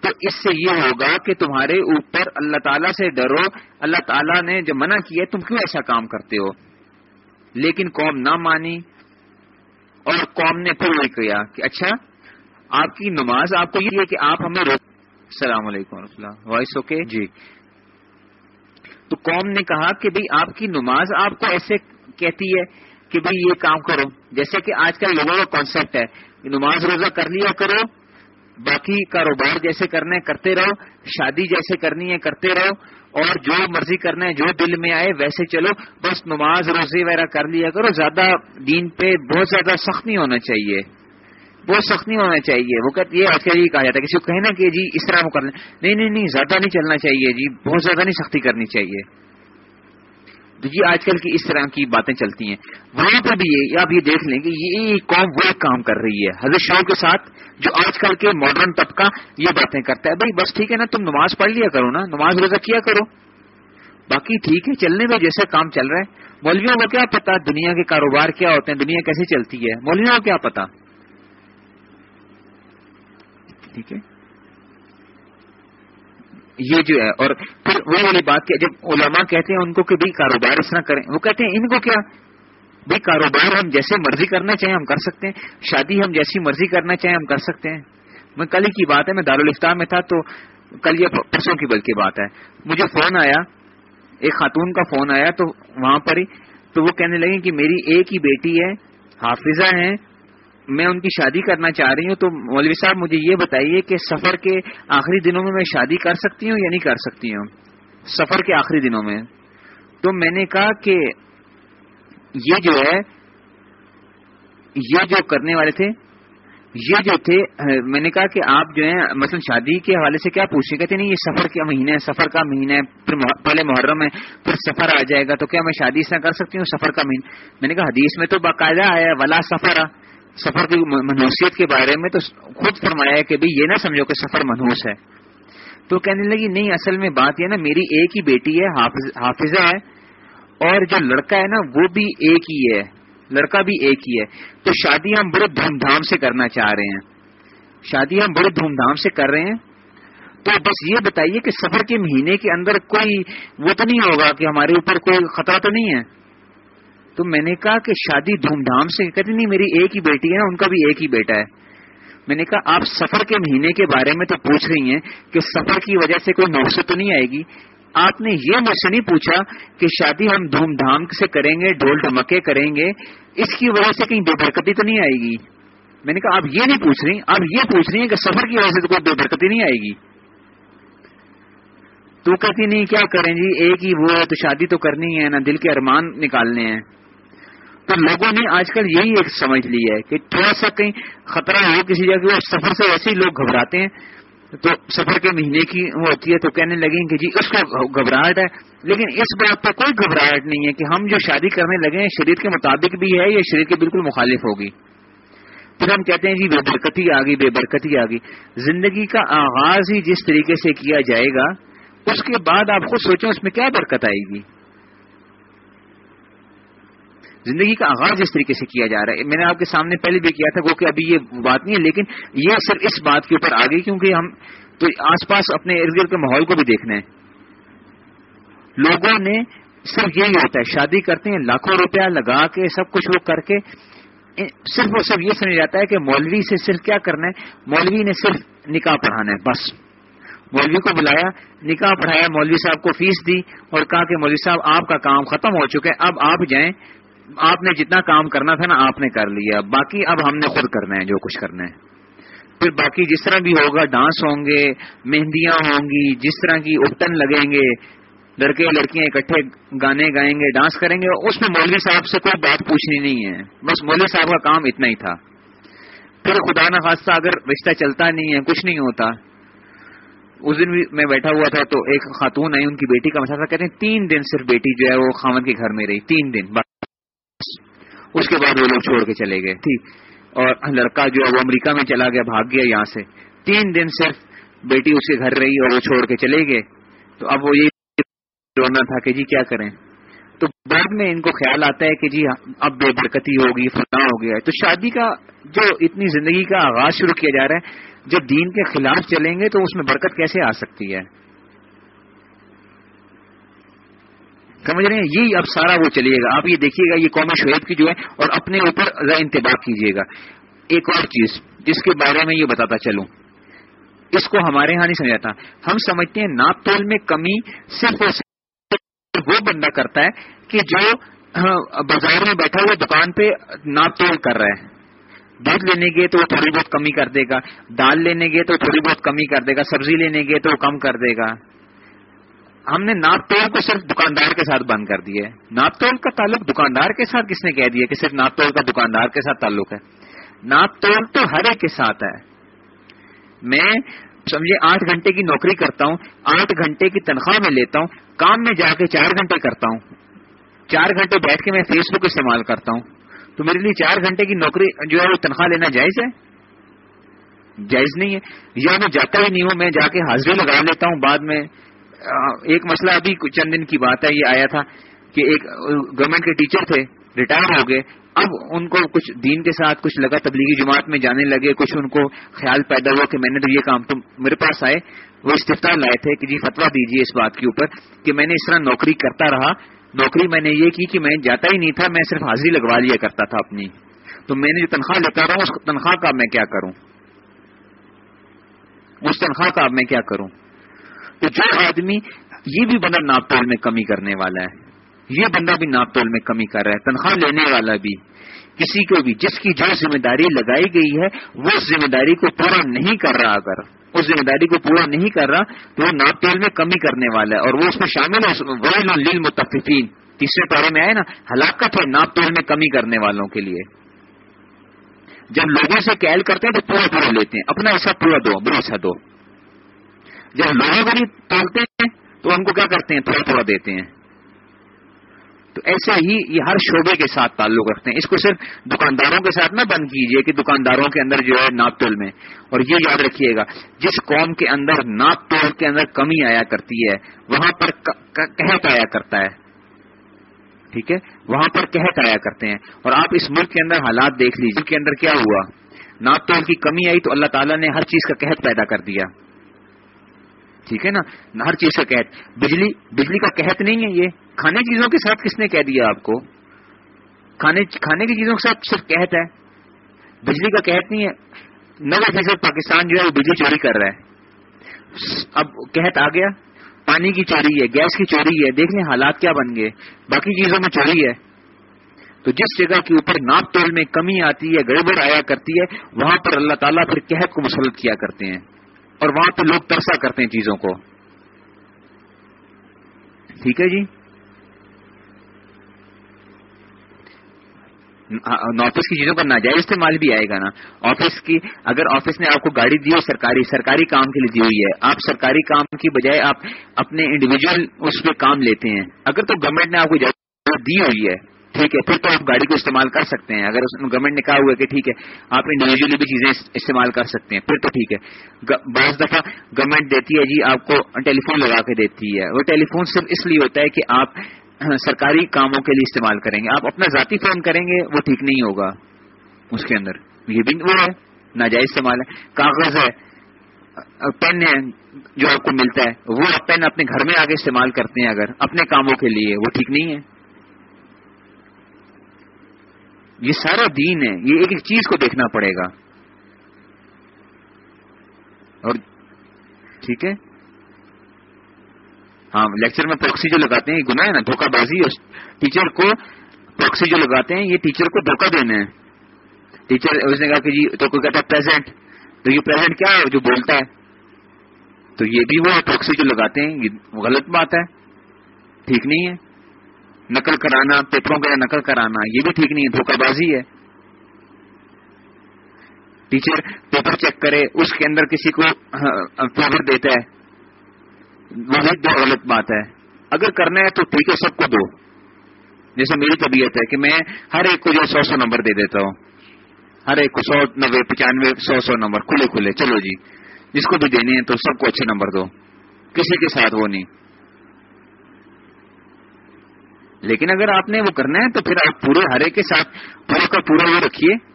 تو اس سے یہ ہوگا کہ تمہارے اوپر اللہ تعالیٰ سے ڈرو۔ اللہ تعالیٰ نے جو منع کیا تم کیوں ایسا کام کرتے ہو؟ لیکن قوم نہ مانی۔ اور قوم نے پھر وہی کیا کہ اچھا آپ کی نماز آپ کو یہ کہ آپ ہمیں روک السلام علیکم و اللہ۔ وائس اوکے جی۔ تو قوم نے کہا کہ بھئی آپ کی نماز آپ کو ایسے کہتی ہے کہ بھئی یہ کام کرو۔ جیسے کہ آج کل لوگوں کا کانسیپٹ ہے نماز روزہ کر لیا کرو باقی کاروبار جیسے کرنا ہے کرتے رہو شادی جیسے کرنی ہے کرتے رہو اور جو مرضی کرنا ہے جو دل میں آئے ویسے چلو۔ بس نماز روزی وغیرہ کر لیا کرو۔ زیادہ دین پہ بہت زیادہ سخت نہیں ہونا چاہیے۔ بہت سخت نہیں ہونا چاہیے۔ وہ کہتے یہ آج کل یہ کہا جاتا ہے کسی کو کہنا کہ جی اس طرح وہ کر لیں۔ نہیں نہیں نہیں، زیادہ نہیں چلنا چاہیے جی بہت زیادہ نہیں، سختی کرنی چاہیے۔ تو جی آج کل کی اس طرح کی باتیں چلتی ہیں۔ وہاں پہ بھی یہ، آپ یہ دیکھ لیں کہ یہ قوم وہ کام کر رہی ہے، حضرت شاہ کے ساتھ، جو آج کل کے ماڈرن طبقہ یہ باتیں کرتا ہے۔ بھائی، بس ٹھیک ہے نا، تم نماز پڑھ لیا کرو نا، نماز روزہ کیا کرو۔ باقی ٹھیک ہے، چلنے میں جیسے کام چل رہا ہے۔ مولویوں کو کیا پتا دنیا کے کاروبار کیا ہوتے ہیں، دنیا کیسے چلتی ہے؟ مولویوں کو کیا پتا؟ ٹھیک ہے؟ یہ جو ہے، اور پھر وہ والی بات کہ جب علماء کہتے ہیں ان کو کہ بھائی کاروبار اس طرح کریں، وہ کہتے ہیں ان کو کیا؟ بھائی کاروبار ہم جیسے مرضی کرنا چاہیں ہم کر سکتے ہیں، شادی ہم جیسی مرضی کرنا چاہیں ہم کر سکتے ہیں۔ میں کل ہی کی بات ہے، میں دارالفتار میں تھا تو کل یہ پرسوں کی بلکہ بات ہے۔ مجھے فون آیا، ایک خاتون کا فون آیا تو وہاں پر ہی، تو وہ کہنے لگے کہ میری ایک ہی بیٹی ہے، حافظہ ہیں میں ان کی شادی کرنا چاہ رہی ہوں، تو مولوی صاحب مجھے یہ بتائیے کہ سفر کے آخری دنوں میں میں شادی کر سکتی ہوں یا نہیں کر سکتی ہوں؟ سفر کے آخری دنوں میں۔ تو میں نے کہا کہ یہ جو ہے، یہ جو کرنے والے تھے، یہ جو تھے، میں نے کہا کہ آپ جو ہیں، مثلا شادی کے حوالے سے کیا پوچھیں کہتے نہیں، یہ سفر کا مہینہ ہے، سفر کا مہینہ ہے، پھر پہلے محرم ہے، پھر سفر آ جائے گا، تو کیا میں شادی سے کر سکتی ہوں؟ سفر کا مہینہ۔ میں نے کہا حدیث میں تو باقاعدہ آیا ولا سفر۔ سفر کی منحوسیت کے بارے میں تو خود فرمایا کہ بھائی یہ نہ سمجھو کہ سفر منحوس ہے۔ تو کہنے لگی، نہیں، اصل میں بات یہ نا، میری ایک ہی بیٹی ہے حافظہ ہے، اور جو لڑکا ہے نا، وہ بھی ایک ہی ہے۔ لڑکا بھی ایک ہی ہے۔ تو شادی ہم بڑے دھوم دھام سے کرنا چاہ رہے ہیں۔ شادی ہم بڑے دھوم دھام سے کر رہے ہیں۔ تو بس یہ بتائیے کہ سفر کے مہینے کے اندر کوئی وہ تو نہیں ہوگا کہ ہمارے اوپر کوئی خطرہ تو نہیں ہے؟ تو میں نے کہا کہ شادی دھوم دھام سے، کہتے نہیں، میری ایک ہی بیٹی ہے ان کا بھی ایک ہی بیٹا ہے۔ میں نے کہا، آپ سفر کے مہینے کے بارے میں تو پوچھ رہی ہیں کہ سفر کی وجہ سے کوئی موسم تو نہیں آئے گی؟ آپ نے یہ مجھ سے نہیں پوچھا کہ شادی ہم دھوم دھام سے کریں گے، ڈھول ڈھمکے کریں گے، اس کی وجہ سے کہیں بے برکتی تو نہیں آئے گی؟ میں نے کہا، آپ یہ نہیں پوچھ رہی، آپ یہ پوچھ رہی ہیں کہ سفر کی وجہ سے تو کوئی بے برکتی نہیں آئے گی؟ تو کہتی نہیں، کیا کریں جی ایک ہی وہ ہے، تو شادی تو کرنی ہے نا دل کے ارمان نکالنے ہیں۔ تو لوگوں نے آج کل یہی ایک سمجھ لی ہے کہ تھوڑا سا کہیں خطرہ ہو کسی جگہ سفر سے ویسے ہی لوگ گھبراتے ہیں۔ تو سفر کے مہینے کی وہ ہوتی ہے تو کہنے لگیں کہ جی اس کو گھبراہٹ ہے۔ لیکن اس بات پہ کوئی گھبراہٹ نہیں ہے کہ ہم جو شادی کرنے لگے ہیں شریر کے مطابق بھی ہے یا شریر کے بالکل مخالف ہوگی۔ پھر ہم کہتے ہیں جی بے برکتی آ گئی، بے برکتی آ گئی۔ زندگی کا آغاز ہی جس طریقے سے کیا جائے گا، اس کے بعد آپ خود سوچیں اس میں کیا برکت آئے گی۔ زندگی کا آغاز جس طریقے سے کیا جا رہا ہے۔ میں نے آپ کے سامنے پہلے بھی کیا تھا، وہ کہ ابھی یہ بات نہیں ہے، لیکن یہ صرف اس بات کے اوپر آ گئی کیونکہ ہم تو آس پاس اپنے ارد گرد کے ماحول کو بھی دیکھنا ہے۔ لوگوں نے صرف یہی ہوتا ہے، شادی کرتے ہیں، لاکھوں روپیہ لگا کے سب کچھ وہ کر کے، صرف وہ سب یہ سمجھ جاتا ہے کہ مولوی سے صرف کیا کرنا ہے؟ مولوی نے صرف نکاح پڑھانا ہے، بس۔ مولوی کو بلایا، نکاح پڑھایا، مولوی صاحب کو فیس دی اور کہا کہ مولوی صاحب، آپ کا کام ختم ہو چکا ہے، اب آپ جائیں آپ نے جتنا کام کرنا تھا نا، آپ نے کر لیا۔ باقی اب ہم نے خود کرنا ہے جو کچھ کرنا ہے۔ پھر باقی جس طرح بھی ہوگا، ڈانس ہوں گے، مہندیاں ہوں گی، جس طرح کی اپٹن لگیں گے، لڑکے لڑکیاں اکٹھے گانے گائیں گے، ڈانس کریں گے، اس میں مولوی صاحب سے کوئی بات پوچھنی نہیں ہے۔ بس مولوی صاحب کا کام اتنا ہی تھا۔ پھر خدا نہ خاصہ اگر رشتہ چلتا نہیں ہے، کچھ نہیں ہوتا۔ اس دن بھی میں بیٹھا ہوا تھا تو ایک خاتون آئی، ان کی بیٹی کا مسئلہ کہتے ہیں، تین دن صرف بیٹی جو ہے وہ خامن کے گھر میں رہی، تین دن۔ اس کے بعد وہ لوگ چھوڑ کے چلے گئے۔ ٹھیک۔ اور لڑکا جو ہے وہ امریکہ میں چلا گیا بھاگ گیا یہاں سے۔ تین دن صرف بیٹی اس کے گھر رہی اور وہ چھوڑ کے چلے گئے۔ تو اب وہ یہ رونا تھا کہ جی کیا کریں۔ تو بعد میں ان کو خیال آتا ہے کہ جی اب بے برکتی ہوگی فلاں ہو گیا تو شادی کا جو اتنی زندگی کا آغاز شروع کیا جا رہا ہے جب دین کے خلاف چلیں گے تو اس میں برکت کیسے آ سکتی ہے؟ سمجھ رہے ہیں؟ یہی اب سارا وہ چلیے گا۔ آپ یہ دیکھیے گا، یہ قوم شعیب کی جو ہے، اور اپنے اوپر انتباہ کیجیے گا۔ ایک اور چیز، جس کے بارے میں یہ بتاتا چلوں۔ اس کو ہمارے ہاں نہیں سمجھاتا۔ ہم سمجھتے ہیں ناپ تول میں کمی صرف اور صرف وہ بندہ کرتا ہے کہ جو ہاں، بازار میں بیٹھا ہوا دکان پہ ناپ تول کر رہا ہے۔ دودھ لینے گئے تو وہ تھوڑی بہت کمی کر دے گا۔ دال لینے گئے تو تھوڑی بہت کمی کر دے گا۔ سبزی لینے گئے تو وہ کم کر دے گا۔ ہم نے ناپ تول کو صرف دکاندار کے ساتھ بند کر دیا ہے۔ ناپ تول کا تعلق دکاندار کے ساتھ کس نے کہہ دیا کہ صرف ناپ تول کا دکاندار کے ساتھ تعلق ہے؟ ناپ تول تو ہر ایک کے ساتھ ہے۔ میں سمجھے آٹھ گھنٹے کی نوکری کرتا ہوں، آٹھ گھنٹے کی تنخواہ میں لیتا ہوں، کام میں جا کے چار گھنٹے کرتا ہوں۔ چار گھنٹے بیٹھ کے میں فیس بک استعمال کرتا ہوں۔ تو میرے لیے چار گھنٹے کی نوکری جو ہے وہ تنخواہ لینا جائز ہے؟ جائز نہیں ہے۔ یا میں جاتا ہی نہیں ہوں، میں جا کے حاضری لگا لیتا ہوں، بعد میں ایک مسئلہ ابھی چند دن کی بات ہے، یہ آیا تھا کہ ایک گورنمنٹ کے ٹیچر تھے ریٹائر ہو گئے۔ اب ان کو کچھ دین کے ساتھ کچھ لگا تبلیغی جماعت میں جانے لگے، کچھ ان کو خیال پیدا ہوا کہ میں نے تو یہ کام تو میرے پاس آئے۔ وہ استفتا لائے تھے کہ جی فتوا دیجیے اس بات کے اوپر کہ میں نے اس طرح نوکری کرتا رہا۔ نوکری میں نے یہ کی کہ میں جاتا ہی نہیں تھا، میں صرف حاضری لگوا لیا کرتا تھا اپنی۔ تو میں نے جو تنخواہ لیتا رہا، اس تنخواہ کا میں کیا کروں؟ اس تنخواہ کا اب میں کیا کروں؟ تو جو آدمی یہ بھی بندہ ناپ تول میں کمی کرنے والا ہے، یہ بندہ بھی ناپ تول میں کمی کر رہا ہے، تنخواہ لینے والا بھی، کسی کو بھی، جس کی جو ذمہ داری لگائی گئی ہے، وہ ذمہ داری کو پورا نہیں کر رہا اگر، اس ذمہ داری کو پورا نہیں کر رہا، تو وہ ناپ تول میں کمی کرنے والا ہے اور وہ اس میں شامل ہے لیل متفقین تیسرے پارے میں آئے نا، ہلاکت ہے ناپ تول میں کمی کرنے والوں کے لیے۔ جب لوگوں سے کیل کرتے ہیں تو پورا پورا لیتے ہیں، اپنا ایسا پورا دو برا ایسا دو۔ جب لوگوں کو نہیں ہیں تو ہم کو کیا کرتے ہیں؟ تھوڑا تھوڑا دیتے ہیں۔ تو ایسے ہی یہ ہر شعبے کے ساتھ تعلق رکھتے ہیں۔ اس کو صرف دکانداروں کے ساتھ نہ بند کیجیے کہ دکانداروں کے اندر جو ہے ناپ تول میں۔ اور یہ یاد رکھیے گا، جس قوم کے اندر ناپ تول کے اندر کمی آیا کرتی ہے، وہاں پر قحط آیا کرتا ہے۔ ٹھیک ہے؟ وہاں پر قحط آیا کرتے ہیں۔ اور آپ اس ملک کے اندر حالات دیکھ لیجیے کے اندر کیا ہوا؟ ناپ تول کی کمی آئی تو اللہ تعالیٰ نے ہر چیز کا قحط پیدا کر دیا۔ ٹھیک ہے نا؟ ہر چیز کا قحط بجلی بجلی کا قحط نہیں ہے یہ. کھانے کی چیزوں کے ساتھ کس نے کہہ دیا آپ کو؟ کھانے کھانے کی چیزوں کے ساتھ صرف قحط ہے. بجلی کا قحط نہیں ہے. نوے فیصد پاکستان جو ہے وہ بجلی چوری کر رہا ہے. اب قحط آ گیا. پانی کی چوری ہے، گیس کی چوری ہے. دیکھ لیں حالات کیا بن گئے. باقی چیزوں میں چوری ہے. تو جس جگہ کے اوپر ناپ تول میں کمی آتی ہے، گڑبڑ آیا کرتی ہے، وہاں پر اللہ تعالیٰ پھر قحط کو مسلط کیا کرتے ہیں. اور وہاں پہ لوگ ترسا کرتے ہیں چیزوں کو۔ ٹھیک ہے جی؟ آفس کی چیزوں کا ناجائز استعمال بھی آئے گا نا۔ آفس کی، اگر آفس نے آپ کو گاڑی دی ہو، سرکاری سرکاری کام کے لیے دی ہوئی ہے۔ آپ سرکاری کام کی بجائے آپ اپنے انڈیویجل اس پہ کام لیتے ہیں۔ اگر تو گورنمنٹ نے آپ کو دی ہوئی ہے۔ ٹھیک ہے، پھر تو آپ گاڑی کو استعمال کر سکتے ہیں۔ اگر گورنمنٹ نے کہا ہوا ہے کہ ٹھیک ہے، آپ انڈیویجلی بھی چیزیں استعمال کر سکتے ہیں، پھر تو ٹھیک ہے۔ بعض دفعہ گورنمنٹ دیتی ہے جی آپ کو ٹیلی فون لگا کے دیتی ہے۔ وہ ٹیلی فون صرف اس لیے ہوتا ہے کہ آپ سرکاری کاموں کے لیے استعمال کریں گے۔ آپ اپنا ذاتی فون کریں گے، وہ ٹھیک نہیں ہوگا اس کے اندر۔ یہ بھی وہ ہے، ناجائز استعمال ہے۔ کاغذ ہے پین ہے جو آپ کو ملتا ہے، وہ آپ پین اپنے گھر میں آگے استعمال کرتے ہیں اگر اپنے کاموں کے لیے، وہ ٹھیک نہیں ہے۔ یہ سارا دین ہے، یہ ایک ایک چیز کو دیکھنا پڑے گا۔ اور ٹھیک ہے؟ ہاں لیکچر میں پروکسی جو لگاتے ہیں، یہ گناہ ہے نا، دھوکہ بازی اور ٹیچر کو پروکسی جو لگاتے ہیں، یہ ٹیچر کو دھوکہ دینا ہے۔ ٹیچر اس نے کہا کہ جی تو کوئی کہتا ہے پریزنٹ تو یہ پریزنٹ کیا ہے؟ جو بولتا ہے۔ تو یہ بھی وہ پروکسی جو لگاتے ہیں، یہ غلط بات ہے۔ ٹھیک نہیں ہے۔ نقل کرانا، پیپروں کا نقل کرانا، یہ بھی ٹھیک نہیں ہے، دھوکہ بازی ہے۔ ٹیچر پیپر چیک کرے، اس کے اندر کسی کو ہاں، فیور دیتا ہے۔ وہ بھی غلط بات ہے۔ اگر کرنا ہے تو ٹھیک ہے، سب کو دو۔ جیسے میری طبیعت ہے کہ میں ہر ایک کو جو سو سو نمبر دے دیتا ہوں۔ ہر ایک کو سو نبے پچانوے، سو سو نمبر، کھلے کھلے، چلو جی۔ جس کو بھی دینے ہیں تو سب کو اچھے نمبر دو۔ کسی کے ساتھ وہ نہیں۔ لیکن اگر آپ نے وہ کرنا ہے تو پھر آپ پورے ہر ایک کے ساتھ پورا کا پورا وہ رکھیے۔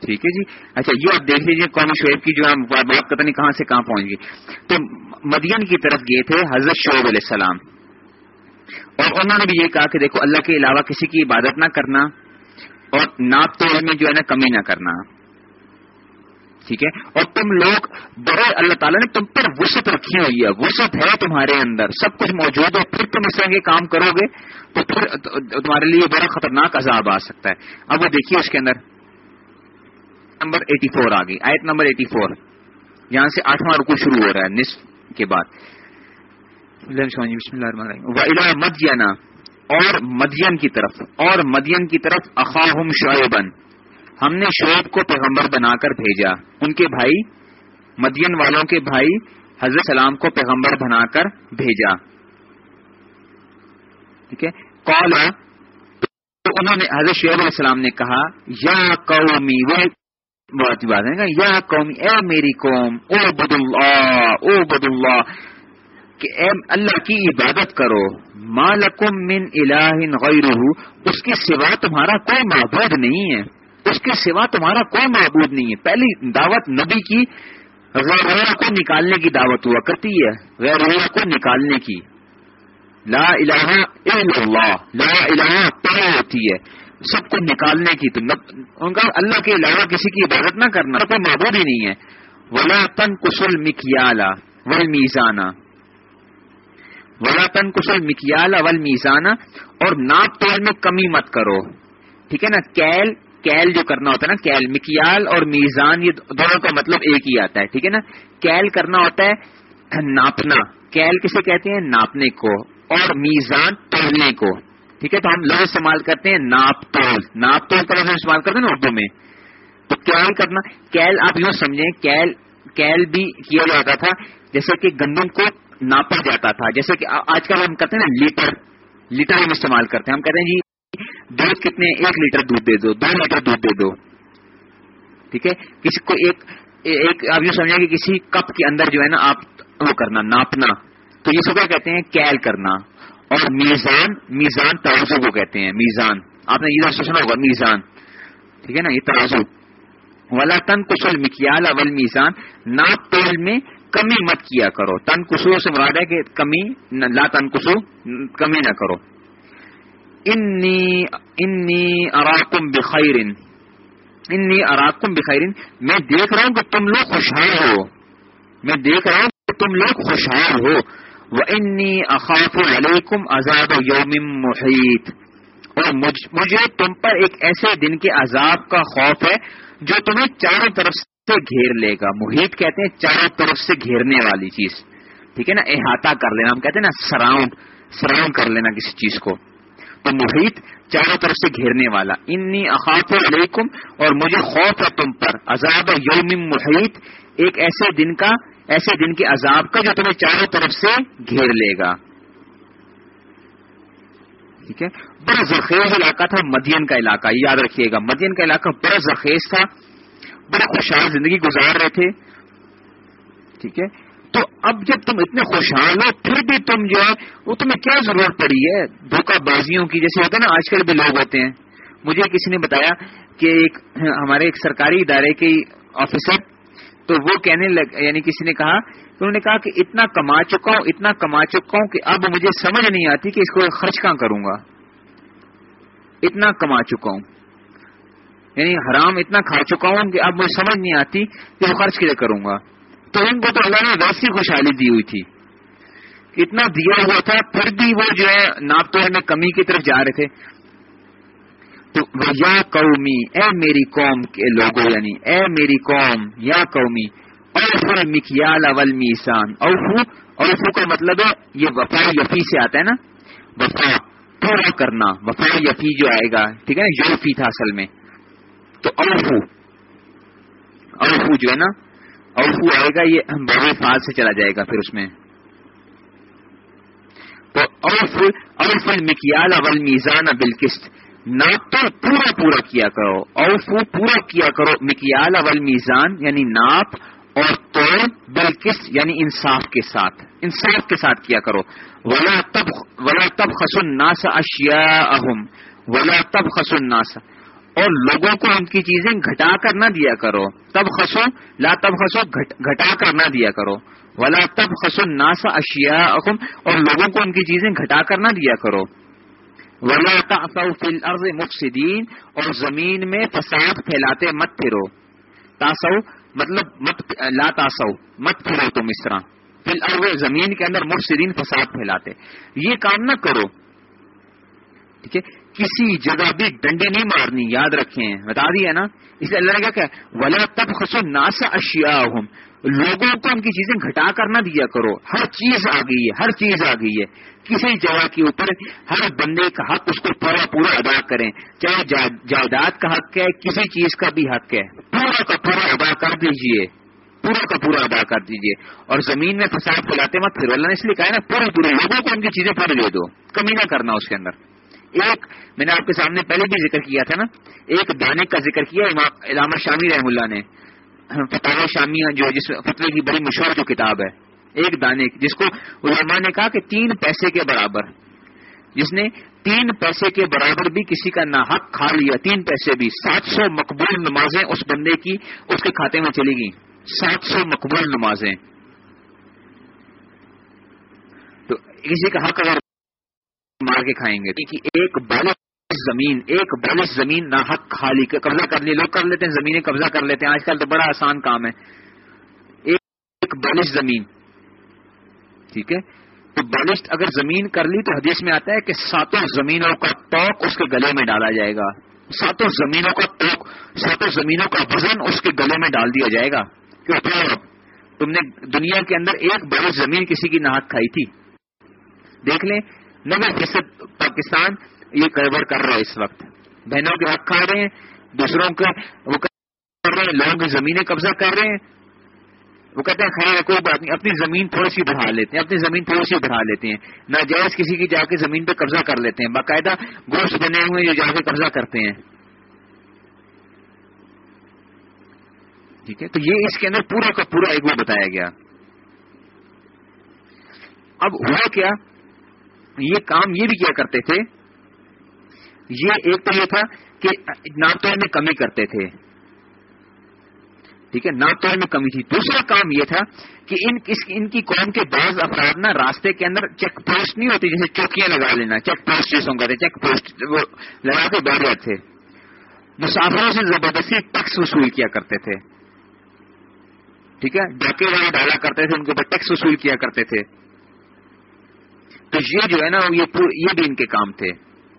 ٹھیک ہے جی۔ اچھا یہ آپ دیکھ لیجیے قوم شعیب کی جو بات پتہ نہیں کہاں سے کہاں پہنچ گئی۔ تو مدین کی طرف گئے تھے حضرت شعیب علیہ السلام۔ اور انہوں نے بھی یہ کہا کہ دیکھو، اللہ کے علاوہ کسی کی عبادت نہ کرنا اور ناپ توڑ میں جو ہے نا کمی نہ کرنا۔ ٹھیک ہے؟ اور تم لوگ بڑے اللہ تعالیٰ نے تم پر وسط رکھی ہوئی ہے۔ وسط ہے تمہارے اندر۔ سب کچھ موجود ہے۔ پھر تم اس طرح کے کام کرو گے تو پھر تمہارے لیے بڑا خطرناک عذاب آ سکتا ہے۔ اب وہ دیکھیے اس کے اندر۔ نمبر ایٹی فور آ گئی۔ آیت نمبر ایٹی فور یہاں سے آٹھواں رکو شروع ہو رہا ہے، نصف کے بعد۔ جی، بسم اللہ مدینہ اور مدین کی طرف۔ اور مدین کی طرف اخاہم شعیبن ہم نے شعیب کو پیغمبر بنا کر بھیجا۔ ان کے بھائی، مدین والوں کے بھائی حضرت سلام کو پیغمبر بنا کر بھیجا۔ ٹھیک ہے؟ کال تو انہوں نے، حضرت شعیب علیہ السلام نے کہا، یا قومی، وہ بہت ہی بات ہے یا قومی، اے میری قوم او بد اللہ او بد اللہ، کہ اے اللہ کی عبادت کرو۔ مالکم من الہ غیرہ، اس کے سوا تمہارا کوئی معبود نہیں ہے۔ اس کے سوا تمہارا کوئی معبود نہیں ہے۔ پہلی دعوت نبی کی، غیر کو نکالنے کی دعوت ہوا کرتی ہے۔ غیر کو نکالنے کی۔ لا الہ الا اللہ، لا الہ پڑھا ہوتی ہے۔ سب کو نکالنے کی۔ تو ان کا اللہ کے علاوہ کسی کی عبادت نہ کرنا، کوئی معبود ہی نہیں ہے۔ ولا تن کسل مکیالا ول میزانہ ولا تن کسل مکیالا ول میزانہ اور ناپ تول میں کمی مت کرو۔ ٹھیک ہے نا؟ کیل کیل جو کرنا ہوتا ہے نا، کیل، مکیال اور میزان، یہ دونوں کا مطلب ایک ہی آتا ہے، ٹھیک ہے نا؟ کیل کرنا ہوتا ہے ناپنا، کیل کسے کہتے ہیں؟ ناپنے کو، اور میزان تولنے کو، ٹھیک ہے؟ تو ہم لفظ استعمال کرتے ہیں ناپ تول ناپ تول کا لفظ استعمال کرتے ہیں نا اردو میں۔ تو کیل کرنا، کیل آپ یوں سمجھیں، کیل کیل بھی کیا جاتا تھا، جیسے کہ گندم کو ناپا جاتا تھا، جیسے کہ آج کل ہم کرتے ہیں نا لیٹر لیٹر ہم استعمال کرتے ہیں، ہم کہتے ہیں جی دودھ کتنے ایک لیٹر دودھ دے دو دو لیٹر دودھ دے دو۔ ٹھیک ہے؟ کسی کو ایک ایک، آپ یوں سمجھیں کہ کسی کپ کے اندر جو ہے نا آپ وہ کرنا، ناپنا۔ تو یہ سب کہتے ہیں؟ کیل کرنا۔ اور میزان میزان ترازو کو کہتے ہیں، میزان۔ آپ نے یہ سوچنا ہوگا، میزان۔ ٹھیک ہے نا؟ یہ ترازو۔ ولا تن کشل مکیال اول میزان ناپ تول میں کمی مت کیا کرو۔ تن کسو سے مراد ہے کہ کمی لا تن کسو کمی نہ کرو۔ انی انی اراکم بخیر انی اراکم بخیر میں دیکھ رہا ہوں کہ تم لوگ خوشحال ہو. میں دیکھ رہا ہوں کہ تم لوگ خوشحال ہو. وہ انی اخاف علیکم عذاب یوم محیط اور مجھے تم پر ایک ایسے دن کے عذاب کا خوف ہے جو تمہیں چاروں طرف سے گھیر لے گا. محیط کہتے ہیں چاروں طرف سے گھیرنے والی چیز. ٹھیک ہے نا؟ احاطہ کر لینا، ہم کہتے ہیں نا سراؤنڈ سراؤنڈ کر لینا کسی چیز کو. تو محیط چاروں طرف سے گھیرنے والا۔ انی اخاف علیکم اور مجھے خوف ہے تم پر۔ عذاب یوم محیط، ایک ایسے دن کا، ایسے دن کے عذاب کا جو تمہیں چاروں طرف سے گھیر لے گا۔ ٹھیک ہے؟ بڑا زرخیز علاقہ تھا، مدین کا علاقہ، یاد رکھیے گا۔ مدین کا علاقہ بڑا زرخیز تھا، بڑا خوشحال زندگی گزار رہے تھے۔ ٹھیک ہے؟ تو اب جب تم اتنے خوشحال ہو، پھر بھی تم جو ہے، وہ تمہیں کیا ضرورت پڑی ہے؟ دھوکہ بازیوں کی، جیسے ہوتا ہے نا، آج کل بھی لوگ ہوتے ہیں۔ مجھے کسی نے بتایا کہ ایک ہمارے ایک سرکاری ادارے کے آفیسر تو وہ کہنے لگ یعنی کسی نے کہا انہوں نے کہا کہ اتنا کما چکا ہوں، اتنا کما چکا ہوں کہ اب مجھے سمجھ نہیں آتی کہ اس کو خرچ کہاں کروں گا۔ اتنا کما چکا ہوں۔ یعنی حرام اتنا کھا چکا ہوں کہ اب مجھے سمجھ نہیں آتی کہ وہ خرچ کیسے کروں گا۔ تو ان کو تو اللہ نے ویسی خوشحالی دی ہوئی تھی۔ اتنا دیا ہوا تھا، پھر بھی وہ جو ہے، ناپ تو میں کمی کی طرف جا رہے تھے۔ تو یا قومی، اے میری قوم کے لوگوں یعنی اے میری قوم، یا قومی اور مکیال اول میسان اوفو اوفو کا مطلب ہے، یہ وفا یفی سے آتا ہے نا۔ وفا، پورا کرنا، وفا یفی جو آئے گا، ٹھیک ہے نا یوفی تھا اصل میں۔ تو اوفو اوفو جو ہے نا اوفو آئے گا، یہ بڑے فال سے چلا جائے گا پھر اس میں۔ تو اوف اوف مکیال اول میزان بالکست ناپ تو پورا پورا کیا کرو اوفو پورا کیا کرو، مکیال اول میزان یعنی ناپ اور توڑ بالکس یعنی انصاف کے ساتھ۔ انصاف کے ساتھ کیا کرو۔ ولا تب ولا تب خسن ناس اشیا اہم ولا تب خسن ناس اور لوگوں کو ان کی چیزیں گھٹا کر نہ دیا کرو۔ تب خسو لا تب خسو گھٹا کر نہ دیا کرو۔ ولا تب خسن ناس اشیا اور لوگوں کو ان کی چیزیں گھٹا کر نہ دیا کرو۔ ولا تاسو فی الارض مفسدین اور زمین میں فساد پھیلاتے مت پھرو۔ تاسو مطلب مت لا تاسو، مت پھرو تم اس طرح۔ فی الارض زمین کے اندر مفسدین فساد پھیلاتے۔ یہ کام نہ کرو۔ ٹھیک ہے؟ کسی جگہ بھی ڈنڈے نہیں مارنی، یاد رکھیں، بتا دیا نا؟ اس لیے اللہ نے کیا ولا تب خسو ناس اشیا لوگوں کو ان کی چیزیں گھٹا کر نہ دیا کرو۔ ہر چیز آ گئی ہے، ہر چیز آ گئی ہے۔ کسی جگہ کے اوپر ہر بندے کا حق اس کو پورا پورا ادا کریں۔ چاہے جائیداد کا حق ہے، کسی چیز کا بھی حق ہے۔ پورا کا پورا ادا کر دیجیے۔ پورا کا پورا ادا کر دیجیے۔ اور زمین میں فساد پھیلاتے مت پھر اللہ نے اس لیے کہا نا، پورے پورے لوگوں کو ان کی چیزیں پورے دے دو۔ کمی نہ کرنا اس کے اندر۔ ایک میں نے آپ کے سامنے پہلے بھی ذکر کیا تھا نا، ایک دانے کا ذکر کیا علامہ شامی رحم اللہ نے۔ فتح شامیہ جو جس فتوے کی بڑی مشہور جو کتاب ہے، ایک دانے جس کو علماء نے کہا کہ تین پیسے کے برابر۔ جس نے تین پیسے کے برابر بھی کسی کا نہ حق کھا لیا، تین پیسے بھی۔ سات سو مقبول نمازیں اس بندے کی اس کے کھاتے میں چلی گئی سات سو مقبول نمازیں۔ تو کسی کا حق اگر مار کے کھائیں گے۔ ایک بالغ زمین، ایک بالغ زمین نہ حق خالی، قبضہ کر لی، لوگ کر لیتے ہیں، زمینیں قبضہ کر لیتے ہیں۔ آج کل تو بڑا آسان کام ہے۔ ایک بالش زمین، ٹھیک ہے؟ تو بالشت اگر زمین کر لی تو حدیث میں آتا ہے کہ ساتوں زمینوں کا توق اس کے گلے میں ڈالا جائے گا۔ ساتوں زمینوں کا توق ساتوں زمینوں کا وزن اس کے گلے میں ڈال دیا جائے گا۔ کہ تم نے دنیا کے اندر ایک بڑی زمین کسی کی نہک کھائی تھی۔ دیکھ لیں نبے فیصد پاکستان یہ کڑبڑ کر رہا ہے اس وقت۔ بہنوں کے حق کھا رہے ہیں، دوسروں کے وہ کر رہے ہیں، لوگوں کی زمینیں قبضہ کر رہے ہیں۔ وہ کہتے ہیں، خیر، کوئی بات نہیں، اپنی زمین تھوڑی سی بڑھا لیتے ہیں، اپنی زمین تھوڑی سی بڑھا لیتے ہیں۔ ناجائز کسی کی جا کے زمین پہ قبضہ کر لیتے ہیں۔ باقاعدہ گوشت بنے ہوئے جو جا کے قبضہ کرتے ہیں۔ ٹھیک ہے؟ تو یہ اس کے اندر پورا کا پورا ایک وہ بتایا گیا۔ اب ہوا کیا؟ یہ کام یہ بھی کیا کرتے تھے؟ یہ ایک تو یہ تھا کہ ناپتوڑ میں کمی کرتے تھے۔ ٹھیک ہے ناپتوڑ میں کمی تھی۔ دوسرا کام یہ تھا کہ ان ان کی قوم کے بعض افراد نا راستے کے اندر چیک پوسٹ نہیں ہوتی، جیسے چوکیاں لگا لینا، چیک پوسٹ جیسے کہتے چیک پوسٹ وہ لگا کے بیٹھ جاتے تھے۔ مسافروں سے زبردستی ٹیکس وصول کیا کرتے تھے۔ ٹھیک ہے، ڈاکے والے ڈالا کرتے تھے، ان کے اوپر ٹیکس وصول کیا کرتے تھے۔ تو یہ جو ہے نا، یہ یہ بھی ان کے کام تھے۔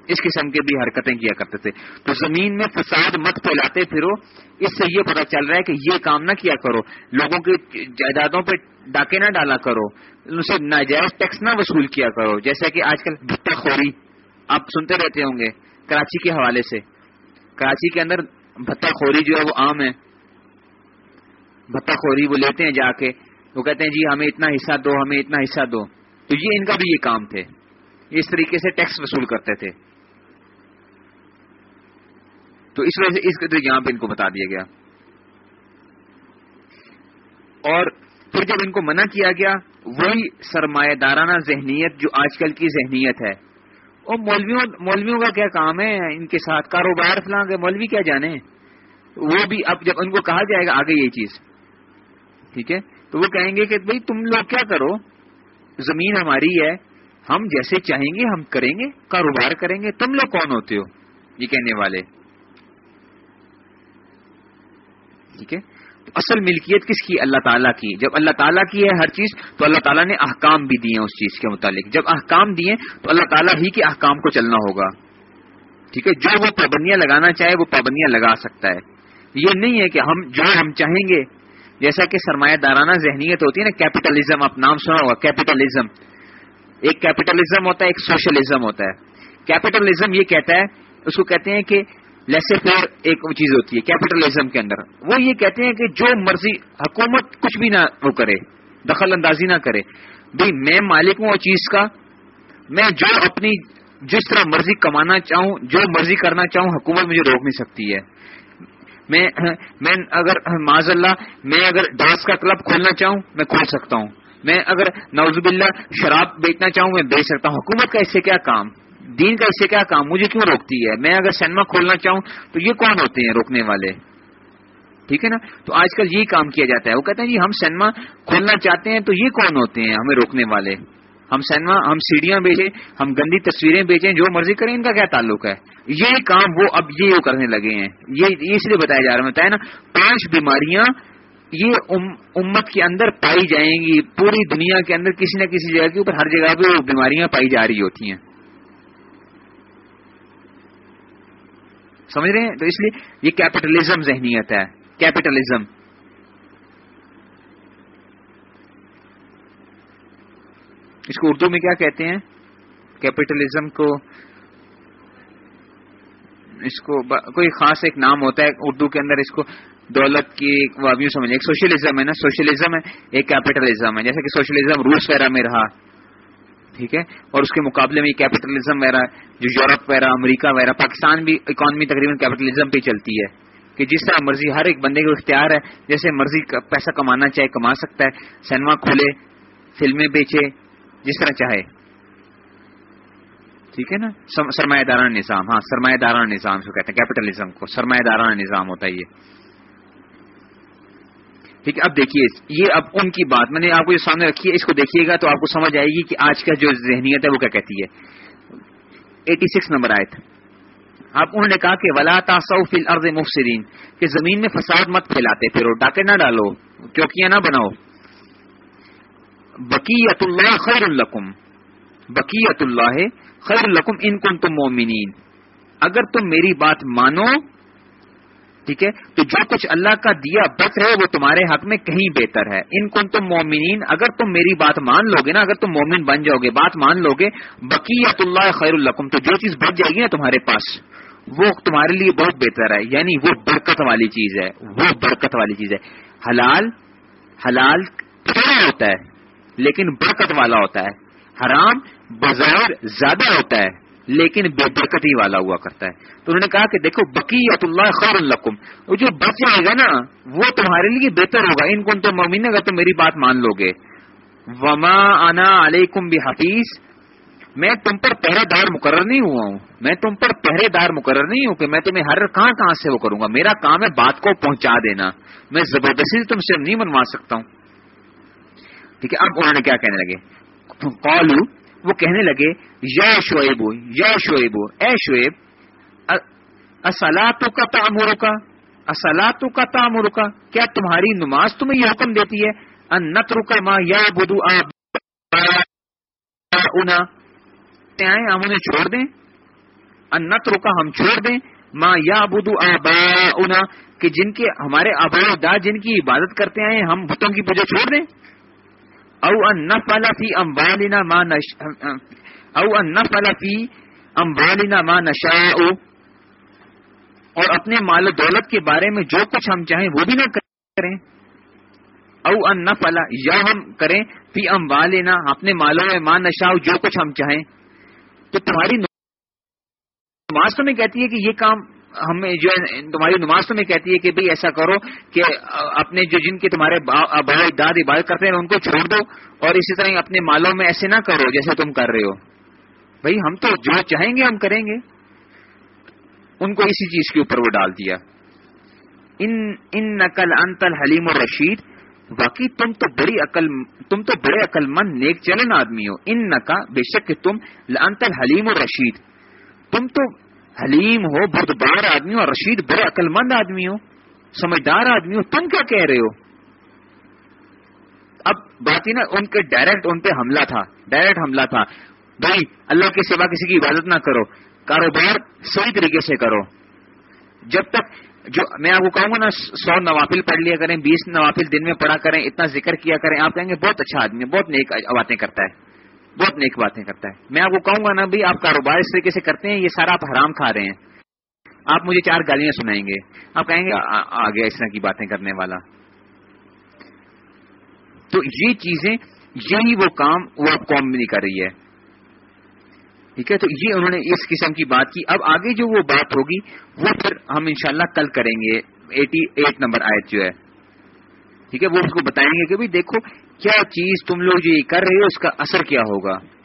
اس قسم کے بھی حرکتیں کیا کرتے تھے۔ تو زمین میں فساد مت پھیلاتے پھرو۔ اس سے یہ پتا چل رہا ہے کہ یہ کام نہ کیا کرو۔ لوگوں کی جائیدادوں پہ ڈاکے نہ ڈالا کرو۔ ان سے ناجائز ٹیکس نہ وصول کیا کرو۔ جیسا کہ آج کل بھٹا خوری آپ سنتے رہتے ہوں گے کراچی کے حوالے سے۔ کراچی کے اندر بھٹا خوری جو ہے وہ عام ہے۔ بھٹا خوری وہ لیتے ہیں جا کے۔ وہ کہتے ہیں جی ہمیں اتنا حصہ دو، ہمیں اتنا حصہ دو۔ تو یہ ان کا بھی یہ کام تھے۔ اس طریقے سے ٹیکس وصول کرتے تھے۔ تو اس وجہ سے اس کے یہاں پہ ان کو بتا دیا گیا۔ اور پھر جب ان کو منع کیا گیا، وہی سرمایہ دارانہ ذہنیت جو آج کل کی ذہنیت ہے۔ اور مولویوں مولویوں کا کیا کام ہے؟ ان کے ساتھ کاروبار فلاں کے مولوی کیا جانے وہ بھی اب جب ان کو کہا جائے گا، آگے یہ چیز۔ ٹھیک ہے؟ تو وہ کہیں گے کہ بھائی تم لوگ کیا کرو؟ زمین ہماری ہے، ہم جیسے چاہیں گے، ہم کریں گے، کاروبار کریں گے، تم لوگ کون ہوتے ہو؟ یہ کہنے والے۔ ٹھیک ہے؟ اصل ملکیت کس کی؟ اللہ تعالیٰ کی۔ جب اللہ تعالیٰ کی ہے ہر چیز، تو اللہ تعالیٰ نے احکام بھی دیے اس چیز کے متعلق۔ جب احکام دیے، تو اللہ تعالیٰ ہی کے احکام کو چلنا ہوگا۔ ٹھیک ہے؟ جو وہ پابندیاں لگانا چاہے، وہ پابندیاں لگا سکتا ہے۔ یہ نہیں ہے کہ ہم، جو ہم چاہیں گے جیسا کہ سرمایہ دارانہ ذہنیت ہوتی ہے نا کیپیٹلزم آپ نام سنا ہوگا کیپیٹلزم ایک کیپیٹلزم ہوتا ہے، ایک سوشلزم ہوتا ہے۔ کیپیٹلزم یہ کہتا ہے، اس کو کہتے ہیں کہ لیسے فیئر ایک چیز ہوتی ہے کیپیٹلزم کے اندر۔ وہ یہ کہتے ہیں کہ جو مرضی حکومت کچھ بھی نہ وہ کرے، دخل اندازی نہ کرے بھائی میں مالک ہوں اور چیز کا، میں جو اپنی جس طرح مرضی کمانا چاہوں، جو مرضی کرنا چاہوں، حکومت مجھے روک نہیں سکتی ہے۔ میں میں اگر معذ اللہ، میں اگر ڈانس کا کلب کھولنا چاہوں، میں کھول سکتا ہوں۔ میں اگر نوزب اللہ شراب بیچنا چاہوں، میں بیچ سکتا ہوں۔ حکومت کا اس سے کیا کام؟ دین کا اس سے کیا کام؟ مجھے کیوں روکتی ہے؟ میں اگر سینما کھولنا چاہوں، تو یہ کون ہوتے ہیں روکنے والے؟ ٹھیک ہے نا؟ تو آج کل یہی کام کیا جاتا ہے۔ وہ کہتے ہیں جی ہم سینما کھولنا چاہتے ہیں، تو یہ کون ہوتے ہیں ہمیں روکنے والے؟ ہم سینما، ہم سیڑھیاں بیچیں، ہم گندی تصویریں بیچیں، جو مرضی کریں، ان کا کیا تعلق ہے؟ یہ کام وہ اب یہ کرنے لگے ہیں۔ یہ اس لیے بتایا جا رہا ہے نا، پانچ بیماریاں یہ امت کے اندر پائی جائیں گی، پوری دنیا کے اندر کسی نہ کسی جگہ کے اوپر ہر جگہ پہ وہ بیماریاں پائی جا رہی ہوتی ہیں۔ سمجھ رہے ہیں؟ تو اس لیے یہ کیپٹلزم ذہنیت ہے کیپٹلزم اس کو اردو میں کیا کہتے ہیں؟ کیپٹلزم کو اس کو کوئی خاص ایک نام ہوتا ہے اردو کے اندر اس کو دولت کی وابیوں سمجھ ایک سوشلزم ہے نا؟ سوشلزم ہے، ایک کیپٹلزم ہے۔ جیسے کہ سوشلزم روس وغیرہ میں رہا، ٹھیک ہے؟ اور اس کے مقابلے میں کیپٹلزم وغیرہ، جو یورپ وغیرہ، امریکہ وغیرہ، پاکستان بھی اکانومی تقریباً کیپٹلزم پہ چلتی ہے۔ کہ جس طرح مرضی ہر ایک بندے کو اختیار ہے، جیسے مرضی پیسہ کمانا چاہے کما سکتا ہے، سینما کھولے، فلمیں بیچے جس طرح چاہے۔ ٹھیک ہے نا؟ سرمایہ دارانہ نظام ہاں سرمایہ دارانہ نظام کو کہتے ہیں کیپٹلزم کو سرمایہ دارانہ نظام ہوتا ہے یہ۔ ٹھیک ہے، اب دیکھیے، یہ اب ان کی بات، میں نے آپ کو جو سامنے رکھی ہے، اس کو دیکھیے گا تو آپ کو سمجھ آئے گی کہ آج کا جو ذہنیت ہے وہ کیا کہتی ہے۔ ایٹی سکس نمبر آئے تھے آپ انہوں نے کہا کہ ولا فل ارض مفسرین کہ زمین میں فساد مت پھیلاتے، پھر ڈاکے نہ ڈالو، چوکیاں نہ بناؤ۔ بقیت اللہ خیر القم بقیت اللہ خیر القم ان کن تم مومنین. اگر تم میری بات مانو، ٹھیک ہے، تو جو کچھ اللہ کا دیا بچ رہے وہ تمہارے حق میں کہیں بہتر ہے. ان کو تم مومنین، اگر تم میری بات مان لو گے نا، اگر تم مومن بن جاؤ گے، بات مان لو گے بقیت اللہ خیر القم تو جو چیز بچ جائے گی نا تمہارے پاس، وہ تمہارے لیے بہت بہتر ہے. یعنی وہ برکت والی چیز ہے، وہ برکت والی چیز ہے. حلال حلال تھوڑا ہوتا ہے. لیکن برکت والا ہوتا ہے۔ حرام بظاہر زیادہ ہوتا ہے، لیکن بے برکتی والا ہوا کرتا ہے۔ تو انہوں نے کہا کہ دیکھو، بقیت اللہ خیر القم وہ جو بچ جائے گا نا، وہ تمہارے لیے بہتر ہوگا۔ ان کو تو ممین اگر تم میری بات مان لو گے۔ وما انا علیکم حفیظ میں تم پر پہرے دار مقرر نہیں ہوا ہوں۔ میں تم پر پہرے دار مقرر نہیں ہوں کہ میں تمہیں ہر کہاں کہاں سے وہ کروں گا۔ میرا کام ہے بات کو پہنچا دینا۔ میں زبردستی تم سے نہیں منوا سکتا ہوں۔ ٹھیک ہے؟ اب انہوں نے کیا کہنے لگے؟ کالو وہ کہنے لگے، یا شعیب یا شعیب، اے شعیب اصلاطوں کا تعمر کا اصلاطوں کا تعمر کا کیا تمہاری نماز تمہیں یہ حکم دیتی ہے؟ ان نت رکا ماں یا بدو آئے ہم انہیں چھوڑ دیں؟ ان نت رکا ہم چھوڑ دیں۔ ماں یا بدو آ کہ جن کے، ہمارے آبا دا جن کی عبادت کرتے ہیں، ہم بتوں کی پوجا چھوڑ دیں؟ او ان نفعل فی اموالنا ما نش او ان نفعل فی اموالنا ما نشاء. اور اپنے مال و دولت کے بارے میں جو کچھ ہم چاہیں وہ بھی نہ کریں. او ان نفعل یا ہم کریں فی اموالنا اپنے مالوں میں ما نشاء جو کچھ ہم چاہیں. تو تمہاری نماز تو میں کہتی ہے کہ یہ کام ہمیں جو ہے، تمہاری نماز تمہیں کہتی ہے کہ بھئی ایسا کرو کہ اپنے جو جن کے تمہارے بھائی داد عبادت کرتے ہیں، ان کو چھوڑ دو اور اسی طرح اپنے مالوں میں ایسے نہ کرو جیسے تم کر رہے ہو۔ بھائی ہم تو جو چاہیں گے ہم کریں گے۔ ان کو اسی چیز کے اوپر وہ ڈال دیا۔ ان نقل انتل حلیم و رشید باقی تم تو بڑی عقل، تم تو بڑے عقل مند نیک چلن آدمی ہو۔ ان نقا بے شک تم انتل حلیم و رشید تم تو حلیم ہو بردبار آدمی ہو، رشید بڑے عقل مند آدمی ہو، سمجھدار آدمی ہو، تم کیا کہہ رہے ہو؟ اب بات ہی نا، ان کے ڈائریکٹ ان پہ حملہ تھا ڈائریکٹ حملہ تھا۔ بھائی، اللہ کے سوا کسی کی عبادت نہ کرو، کاروبار صحیح طریقے سے کرو۔ جب تک جو میں آپ کو کہوں گا نا، سو نوافل پڑھ لیا کریں، بیس نوافل دن میں پڑھا کریں، اتنا ذکر کیا کریں، آپ کہیں گے بہت اچھا آدمی بہت نیک باتیں کرتا ہے۔ بہت نیک باتیں کرتا ہے۔ میں آپ کو کہوں گا نا بھائی، آپ کاروبار اس طریقے سے کرتے ہیں، یہ سارا آپ حرام کھا رہے ہیں۔ آپ مجھے چار گالیاں سنائیں گے۔ آپ کہیں گے، آ گیا اس طرح کی باتیں کرنے والا۔ تو یہ چیزیں، یہی وہ کام وہ اب قوم نہیں کر رہی ہے۔ ٹھیک ہے؟ تو یہ انہوں نے اس قسم کی بات کی۔ اب آگے جو وہ بات ہوگی، وہ پھر ہم انشاءاللہ کل کریں گے۔ ایٹی، ایٹ نمبر آیت جو ہے۔ ٹھیک ہے؟ وہ اس کو بتائیں گے کہ دیکھو کیا چیز تم لوگ جو یہ کر رہے ہو، اس کا اثر کیا ہوگا؟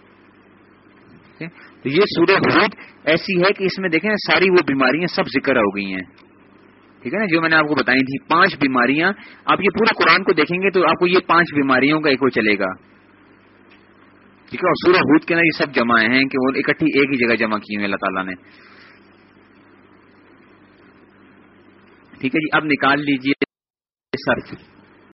تو یہ سورہ حود ایسی ہے کہ اس میں دیکھیں ساری وہ بیماریاں سب ذکر ہو گئی ہیں۔ ٹھیک ہے نا؟ جو میں نے آپ کو بتائی تھی، پانچ بیماریاں۔ آپ یہ پورے قرآن کو دیکھیں گے تو آپ کو یہ پانچ بیماریوں کا ایک وہ چلے گا۔ ٹھیک ہے؟ اور سورہ حود کے نا یہ سب جمع ہیں کہ وہ اکٹھی ایک ہی جگہ جمع کی ہوئی اللہ تعالیٰ نے۔ ٹھیک ہے جی اب نکال لیجیے سر۔